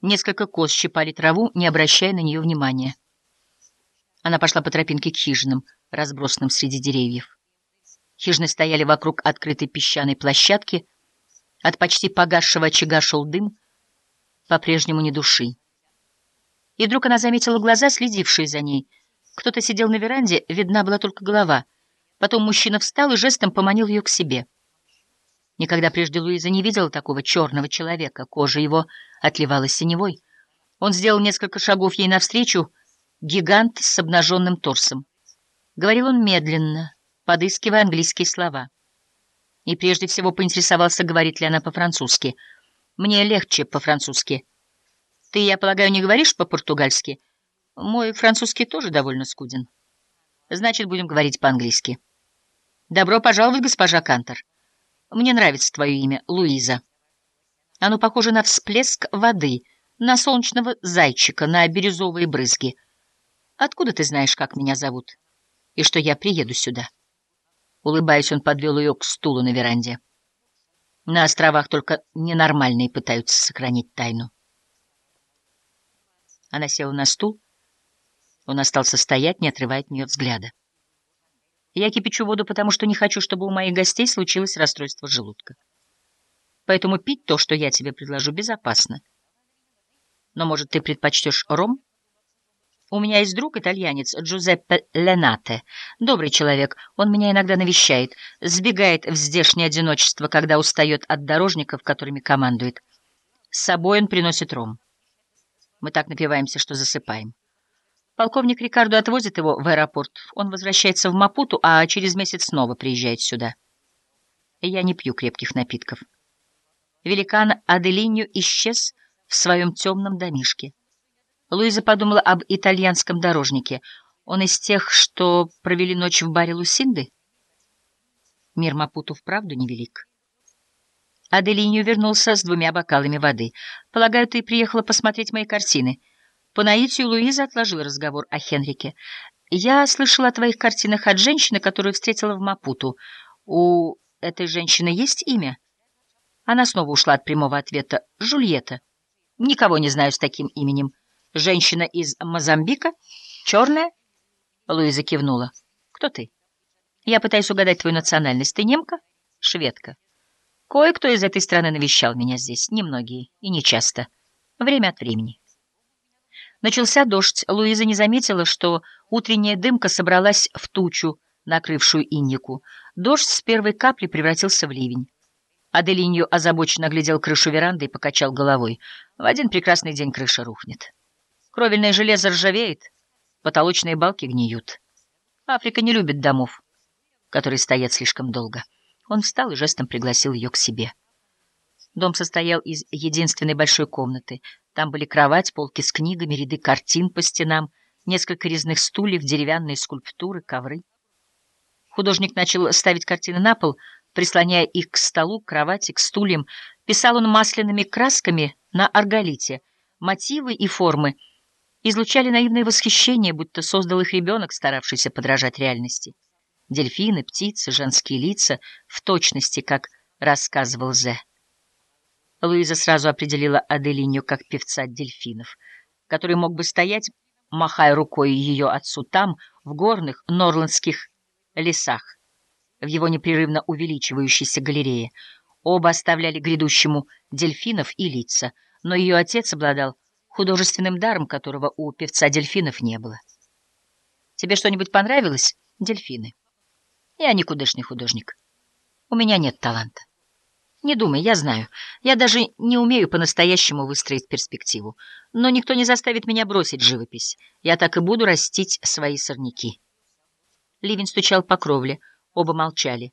Несколько коз щипали траву, не обращая на нее внимания. Она пошла по тропинке к хижинам, разбросанным среди деревьев. Хижины стояли вокруг открытой песчаной площадки. От почти погасшего очага шел дым, по-прежнему ни души. И вдруг она заметила глаза, следившие за ней. Кто-то сидел на веранде, видна была только голова. Потом мужчина встал и жестом поманил ее к себе. Никогда прежде Луиза не видела такого черного человека. Кожа его отливала синевой. Он сделал несколько шагов ей навстречу, гигант с обнаженным торсом. Говорил он медленно, подыскивая английские слова. И прежде всего поинтересовался, говорит ли она по-французски. «Мне легче по-французски». «Ты, я полагаю, не говоришь по-португальски?» «Мой французский тоже довольно скуден». «Значит, будем говорить по-английски». «Добро пожаловать, госпожа Кантор. Мне нравится твое имя, Луиза. Оно похоже на всплеск воды, на солнечного зайчика, на бирюзовые брызги». Откуда ты знаешь, как меня зовут? И что я приеду сюда?» Улыбаясь, он подвел ее к стулу на веранде. На островах только ненормальные пытаются сохранить тайну. Она села на стул. Он остался стоять, не отрывая от нее взгляда. Я кипячу воду, потому что не хочу, чтобы у моих гостей случилось расстройство желудка. Поэтому пить то, что я тебе предложу, безопасно. Но, может, ты предпочтешь ром? У меня есть друг, итальянец, Джузеппе Ленате. Добрый человек, он меня иногда навещает, сбегает в здешнее одиночество, когда устает от дорожников, которыми командует. С собой он приносит ром. Мы так напиваемся, что засыпаем. Полковник Рикардо отвозит его в аэропорт. Он возвращается в Мапуту, а через месяц снова приезжает сюда. Я не пью крепких напитков. Великан Аделинью исчез в своем темном домишке. Луиза подумала об итальянском дорожнике. Он из тех, что провели ночь в баре Лусинды? Мир Мапуту вправду невелик. Аделинью вернулся с двумя бокалами воды. «Полагаю, ты приехала посмотреть мои картины». По наитию Луиза отложила разговор о Хенрике. «Я слышала о твоих картинах от женщины, которую встретила в Мапуту. У этой женщины есть имя?» Она снова ушла от прямого ответа. «Жульетта. Никого не знаю с таким именем». Женщина из Мозамбика? Черная? Луиза кивнула. Кто ты? Я пытаюсь угадать твою национальность. Ты немка? Шведка. Кое-кто из этой страны навещал меня здесь. Немногие и не часто. Время от времени. Начался дождь. Луиза не заметила, что утренняя дымка собралась в тучу, накрывшую иннику. Дождь с первой капли превратился в ливень. Аделинью озабоченно глядел крышу веранды и покачал головой. В один прекрасный день крыша рухнет. Кровельное железо ржавеет, потолочные балки гниют. Африка не любит домов, которые стоят слишком долго. Он встал и жестом пригласил ее к себе. Дом состоял из единственной большой комнаты. Там были кровать, полки с книгами, ряды картин по стенам, несколько резных стульев, деревянные скульптуры, ковры. Художник начал ставить картины на пол, прислоняя их к столу, к кровати, к стульям. Писал он масляными красками на арголите. Мотивы и формы — излучали наивное восхищение, будто создал их ребенок, старавшийся подражать реальности. Дельфины, птицы, женские лица, в точности, как рассказывал Зе. Луиза сразу определила Аделинью как певца дельфинов, который мог бы стоять, махая рукой ее отцу там, в горных норландских лесах, в его непрерывно увеличивающейся галерее. Оба оставляли грядущему дельфинов и лица, но ее отец обладал художественным даром, которого у певца дельфинов не было. Тебе что-нибудь понравилось, дельфины? Я никудышный художник. У меня нет таланта. Не думай, я знаю. Я даже не умею по-настоящему выстроить перспективу. Но никто не заставит меня бросить живопись. Я так и буду растить свои сорняки. Ливень стучал по кровле. Оба молчали.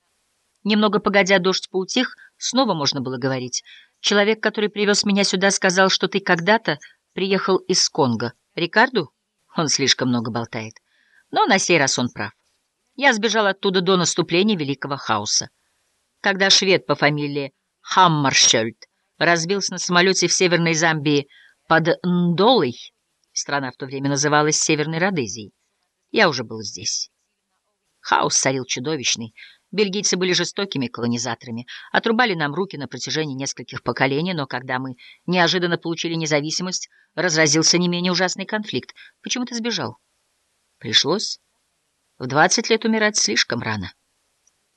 Немного погодя, дождь поутих, снова можно было говорить. Человек, который привез меня сюда, сказал, что ты когда-то приехал из Конго. Рикарду? Он слишком много болтает. Но на сей раз он прав. Я сбежал оттуда до наступления Великого Хаоса. Когда швед по фамилии Хаммаршельд разбился на самолете в Северной Замбии под Ндолой, страна в то время называлась Северной Родезией, я уже был здесь. Хаос царил чудовищный. Бельгийцы были жестокими колонизаторами, отрубали нам руки на протяжении нескольких поколений, но когда мы неожиданно получили независимость, разразился не менее ужасный конфликт. Почему ты сбежал? Пришлось. В двадцать лет умирать слишком рано.